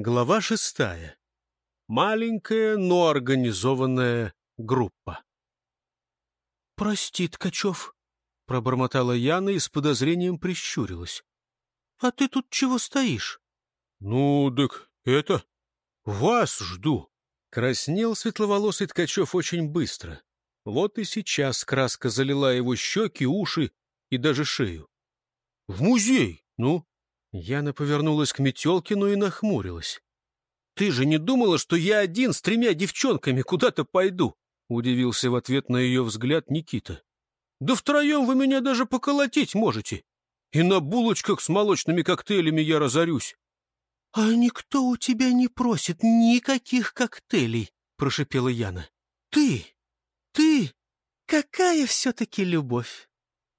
Глава шестая. Маленькая, но организованная группа. «Прости, Ткачев», — пробормотала Яна и с подозрением прищурилась. «А ты тут чего стоишь?» «Ну, так это... вас жду». Краснел светловолосый Ткачев очень быстро. Вот и сейчас краска залила его щеки, уши и даже шею. «В музей, ну?» Яна повернулась к Метелкину и нахмурилась. «Ты же не думала, что я один с тремя девчонками куда-то пойду?» — удивился в ответ на ее взгляд Никита. «Да втроем вы меня даже поколотить можете. И на булочках с молочными коктейлями я разорюсь». «А никто у тебя не просит никаких коктейлей», — прошипела Яна. «Ты, ты, какая все-таки любовь!»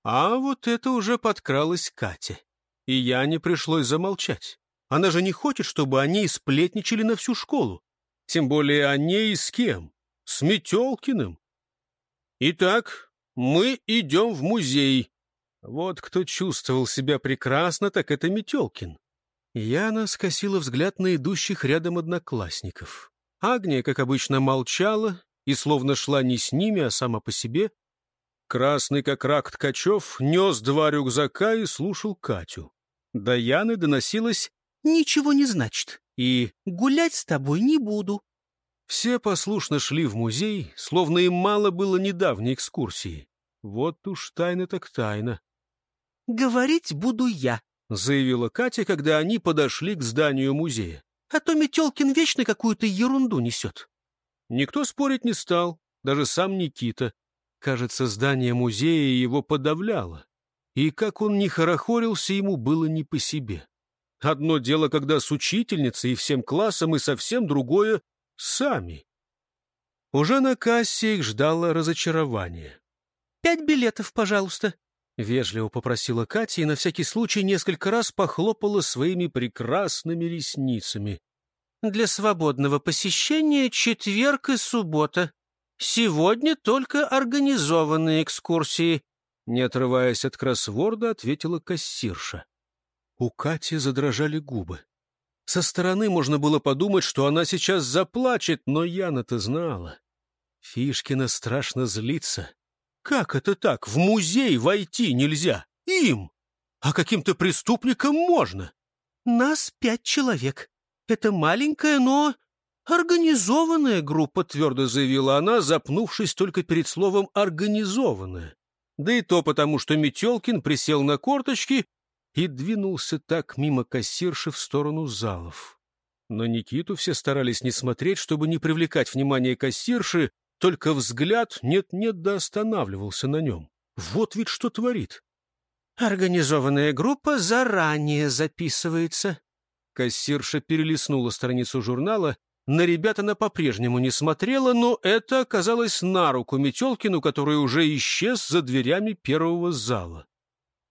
А вот это уже подкралась Катя и Яне пришлось замолчать. Она же не хочет, чтобы они сплетничали на всю школу. Тем более о ней с кем? С Метелкиным. Итак, мы идем в музей. Вот кто чувствовал себя прекрасно, так это Метелкин. Яна скосила взгляд на идущих рядом одноклассников. Агния, как обычно, молчала и словно шла не с ними, а сама по себе. Красный, как рак Ткачев, нес два рюкзака и слушал Катю. До Яны доносилось «Ничего не значит» и «Гулять с тобой не буду». Все послушно шли в музей, словно им мало было недавней экскурсии. Вот уж тайна так тайна. «Говорить буду я», — заявила Катя, когда они подошли к зданию музея. «А то Метелкин вечно какую-то ерунду несет». Никто спорить не стал, даже сам Никита. Кажется, здание музея его подавляло и как он не хорохорился, ему было не по себе. Одно дело, когда с учительницей и всем классом, и совсем другое — сами. Уже на кассе их ждало разочарование. «Пять билетов, пожалуйста», — вежливо попросила Катя и на всякий случай несколько раз похлопала своими прекрасными ресницами. «Для свободного посещения четверг и суббота. Сегодня только организованные экскурсии. Не отрываясь от кроссворда, ответила кассирша. У Кати задрожали губы. Со стороны можно было подумать, что она сейчас заплачет, но Яна-то знала. Фишкина страшно злится. Как это так? В музей войти нельзя. Им! А каким-то преступникам можно. Нас пять человек. Это маленькая, но организованная группа, твердо заявила она, запнувшись только перед словом «организованная» да и то потому, что Метелкин присел на корточки и двинулся так мимо кассирши в сторону залов. Но Никиту все старались не смотреть, чтобы не привлекать внимание кассирши, только взгляд нет-нет да останавливался на нем. Вот ведь что творит. «Организованная группа заранее записывается». Кассирша перелистнула страницу журнала на ребят она по-прежнему не смотрела, но это оказалось на руку Метелкину, который уже исчез за дверями первого зала.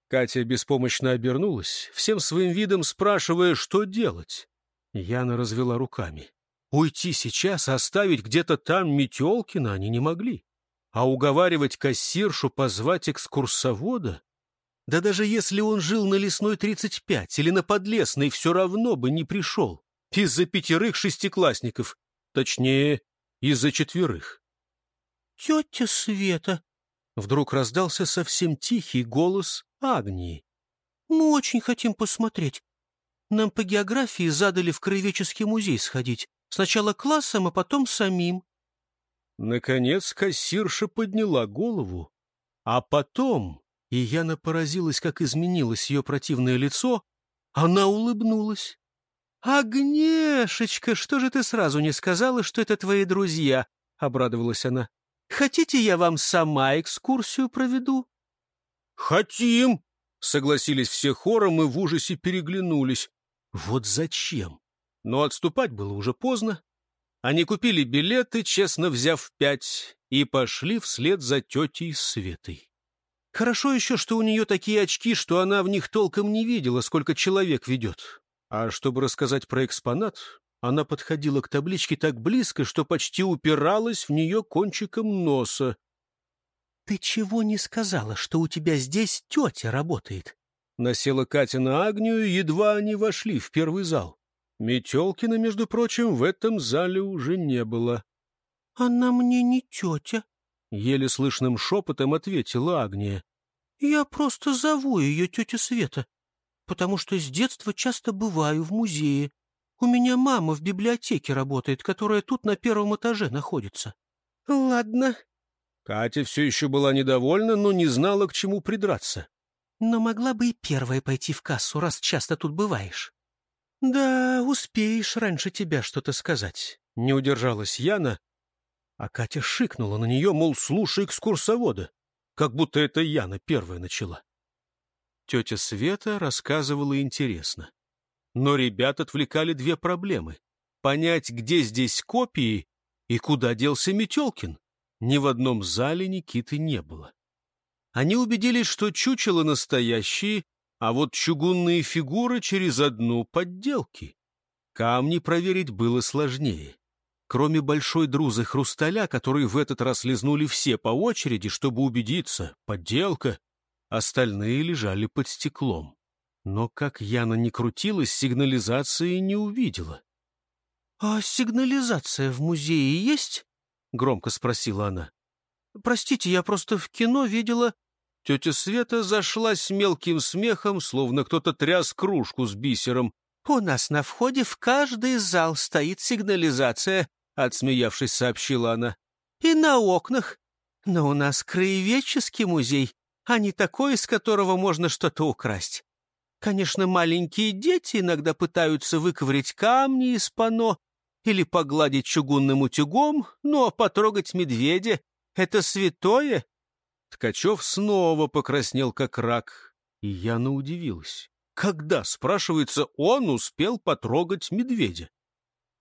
Катя беспомощно обернулась, всем своим видом спрашивая, что делать. Яна развела руками. Уйти сейчас, оставить где-то там Метелкина они не могли. А уговаривать кассиршу позвать экскурсовода? Да даже если он жил на Лесной 35 или на Подлесной, все равно бы не пришел из-за пятерых шестиклассников, точнее, из-за четверых. «Тетя Света!» — вдруг раздался совсем тихий голос Агнии. «Мы очень хотим посмотреть. Нам по географии задали в Краеведческий музей сходить. Сначала классом, а потом самим». Наконец кассирша подняла голову, а потом, и Яна поразилась, как изменилось ее противное лицо, она улыбнулась. «Агнешечка, что же ты сразу не сказала, что это твои друзья?» — обрадовалась она. «Хотите, я вам сама экскурсию проведу?» «Хотим!» — согласились все хором и в ужасе переглянулись. «Вот зачем?» Но отступать было уже поздно. Они купили билеты, честно взяв пять, и пошли вслед за тетей Светой. Хорошо еще, что у нее такие очки, что она в них толком не видела, сколько человек ведет. А чтобы рассказать про экспонат, она подходила к табличке так близко, что почти упиралась в нее кончиком носа. — Ты чего не сказала, что у тебя здесь тетя работает? Насела Катя на Агнию, едва они вошли в первый зал. Метелкина, между прочим, в этом зале уже не было. — Она мне не тетя, — еле слышным шепотом ответила Агния. — Я просто зову ее тетя Света, потому что с детства часто бываю в музее. У меня мама в библиотеке работает, которая тут на первом этаже находится. — Ладно. Катя все еще была недовольна, но не знала, к чему придраться. — Но могла бы и первая пойти в кассу, раз часто тут бываешь. — Да, успеешь раньше тебя что-то сказать. Не удержалась Яна, а Катя шикнула на нее, мол, слушай экскурсовода, как будто это Яна первая начала. Тетя Света рассказывала интересно. Но ребят отвлекали две проблемы. Понять, где здесь копии и куда делся Метелкин. Ни в одном зале Никиты не было. Они убедились, что чучело настоящие, а вот чугунные фигуры через одну подделки. Камни проверить было сложнее. Кроме большой друзы хрусталя, который в этот раз лизнули все по очереди, чтобы убедиться, подделка, остальные лежали под стеклом. Но как Яна не крутилась, сигнализации не увидела. — А сигнализация в музее есть? — громко спросила она. — Простите, я просто в кино видела... Тетя Света зашлась мелким смехом, словно кто-то тряс кружку с бисером. — У нас на входе в каждый зал стоит сигнализация, — отсмеявшись, сообщила она. — И на окнах. Но у нас краеведческий музей, а не такой, из которого можно что-то украсть. Конечно, маленькие дети иногда пытаются выковырять камни из пано или погладить чугунным утюгом, но потрогать медведя — это святое. Ткачев снова покраснел, как рак, и Яна удивилась. Когда, спрашивается, он успел потрогать медведя?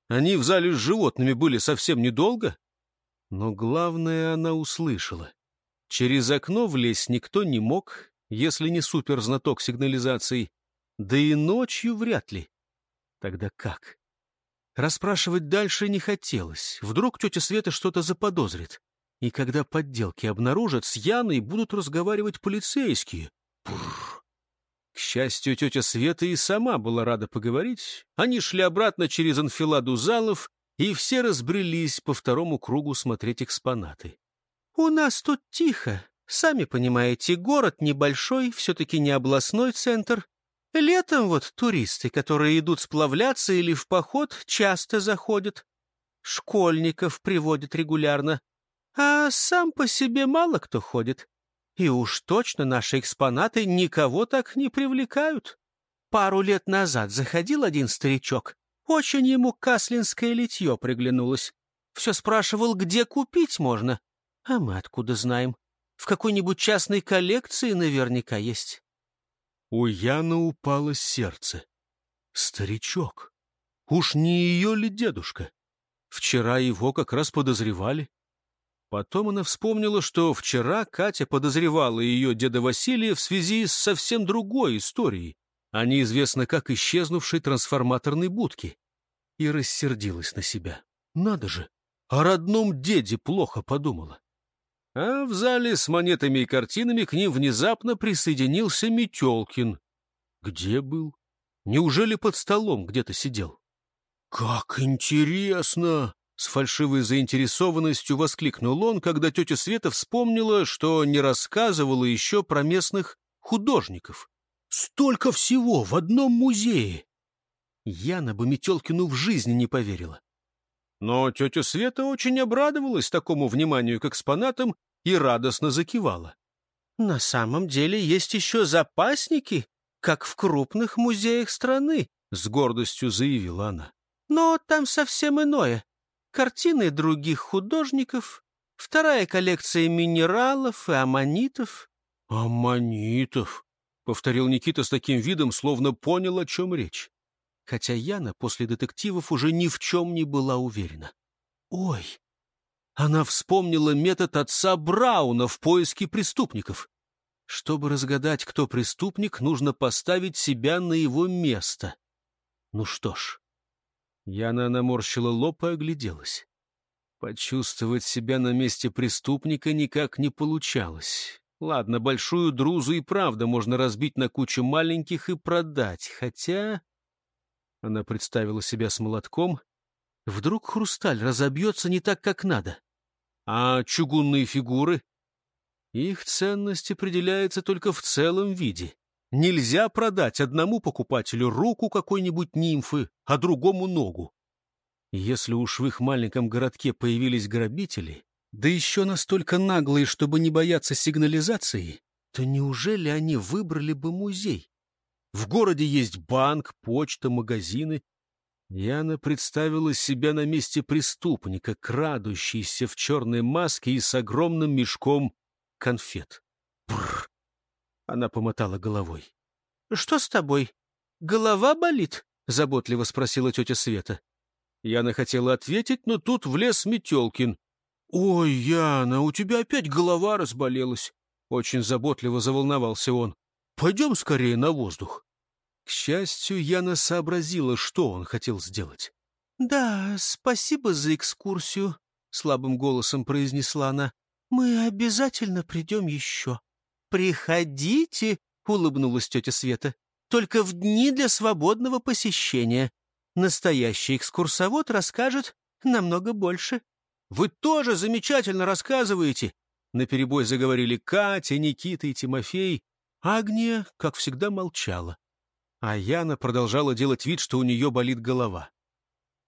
Они в зале с животными были совсем недолго, но главное она услышала. Через окно влезть никто не мог, если не суперзнаток сигнализации, да и ночью вряд ли. Тогда как? Расспрашивать дальше не хотелось. Вдруг тетя Света что-то заподозрит. И когда подделки обнаружат, с Яной будут разговаривать полицейские. Пурр. К счастью, тетя Света и сама была рада поговорить. Они шли обратно через анфиладу залов, и все разбрелись по второму кругу смотреть экспонаты. — У нас тут тихо. Сами понимаете, город небольшой, все-таки не областной центр. Летом вот туристы, которые идут сплавляться или в поход, часто заходят. Школьников приводят регулярно. А сам по себе мало кто ходит. И уж точно наши экспонаты никого так не привлекают. Пару лет назад заходил один старичок. Очень ему каслинское литье приглянулось. Все спрашивал, где купить можно. А мы откуда знаем? В какой-нибудь частной коллекции наверняка есть. У Яны упало сердце. Старичок. Уж не ее ли дедушка? Вчера его как раз подозревали. Потом она вспомнила, что вчера Катя подозревала ее деда Василия в связи с совсем другой историей, а неизвестно как исчезнувшей трансформаторной будки, и рассердилась на себя. Надо же, о родном деде плохо подумала. А в зале с монетами и картинами к ним внезапно присоединился Метелкин. Где был? Неужели под столом где-то сидел? — Как интересно! С фальшивой заинтересованностью воскликнул он, когда тетя Света вспомнила, что не рассказывала еще про местных художников. Столько всего в одном музее! Яна бы Метелкину в жизни не поверила. Но тетя Света очень обрадовалась такому вниманию к экспонатам и радостно закивала. — На самом деле есть еще запасники, как в крупных музеях страны, — с гордостью заявила она. — Но там совсем иное картины других художников, вторая коллекция минералов и аммонитов. — Аммонитов, — повторил Никита с таким видом, словно понял, о чем речь. Хотя Яна после детективов уже ни в чем не была уверена. Ой! Она вспомнила метод отца Брауна в поиске преступников. Чтобы разгадать, кто преступник, нужно поставить себя на его место. Ну что ж, Яна наморщила лоб и огляделась. Почувствовать себя на месте преступника никак не получалось. Ладно, большую друзу и правда можно разбить на кучу маленьких и продать, хотя... Она представила себя с молотком. Вдруг хрусталь разобьется не так, как надо. А чугунные фигуры? Их ценность определяется только в целом виде. Нельзя продать одному покупателю руку какой-нибудь нимфы, а другому ногу. Если уж в их маленьком городке появились грабители, да еще настолько наглые, чтобы не бояться сигнализации, то неужели они выбрали бы музей? В городе есть банк, почта, магазины. Яна представила себя на месте преступника, крадущийся в черной маске и с огромным мешком конфет. Бррр! Она помотала головой. — Что с тобой? Голова болит? — заботливо спросила тетя Света. Яна хотела ответить, но тут влез Метелкин. — Ой, Яна, у тебя опять голова разболелась. Очень заботливо заволновался он. — Пойдем скорее на воздух. К счастью, Яна сообразила, что он хотел сделать. — Да, спасибо за экскурсию, — слабым голосом произнесла она. — Мы обязательно придем еще. — Приходите, — улыбнулась тетя Света, — только в дни для свободного посещения. Настоящий экскурсовод расскажет намного больше. — Вы тоже замечательно рассказываете! — наперебой заговорили Катя, Никита и Тимофей. Агния, как всегда, молчала. А Яна продолжала делать вид, что у нее болит голова.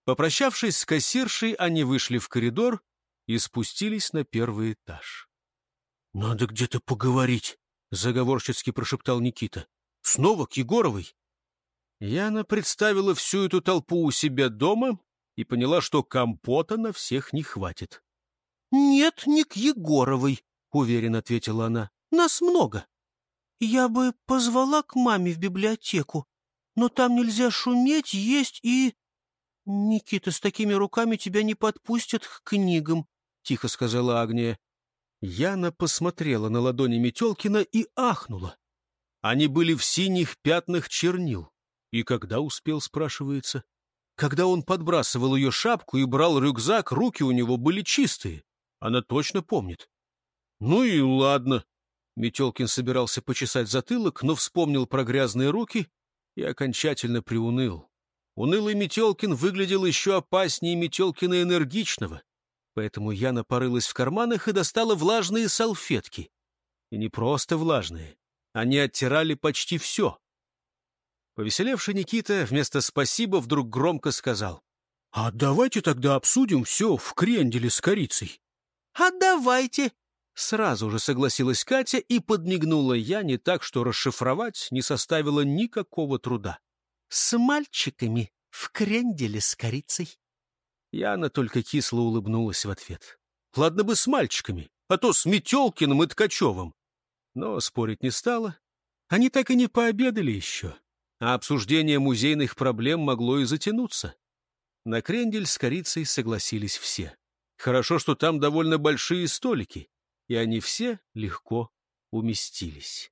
Попрощавшись с кассиршей, они вышли в коридор и спустились на первый этаж. — Надо где-то поговорить, — заговорщицки прошептал Никита. — Снова к Егоровой? Яна представила всю эту толпу у себя дома и поняла, что компота на всех не хватит. — Нет, не к Егоровой, — уверенно ответила она. — Нас много. Я бы позвала к маме в библиотеку, но там нельзя шуметь, есть и... — Никита, с такими руками тебя не подпустят к книгам, — тихо сказала Агния. Яна посмотрела на ладони Метелкина и ахнула. Они были в синих пятнах чернил. И когда успел, спрашивается? Когда он подбрасывал ее шапку и брал рюкзак, руки у него были чистые. Она точно помнит. Ну и ладно. Метелкин собирался почесать затылок, но вспомнил про грязные руки и окончательно приуныл. Унылый Метелкин выглядел еще опаснее Метелкина энергичного, поэтому Яна порылась в карманах и достала влажные салфетки. И не просто влажные. Они оттирали почти все. Повеселевший Никита вместо «спасибо» вдруг громко сказал. — А давайте тогда обсудим все в кренделе с корицей. — А давайте! — сразу же согласилась Катя и подмигнула Яне так, что расшифровать не составило никакого труда. — С мальчиками в кренделе с корицей. Яна только кисло улыбнулась в ответ. Ладно бы с мальчиками, а то с Метелкиным и Ткачевым. Но спорить не стала. Они так и не пообедали еще а обсуждение музейных проблем могло и затянуться. На крендель с корицей согласились все. Хорошо, что там довольно большие столики, и они все легко уместились.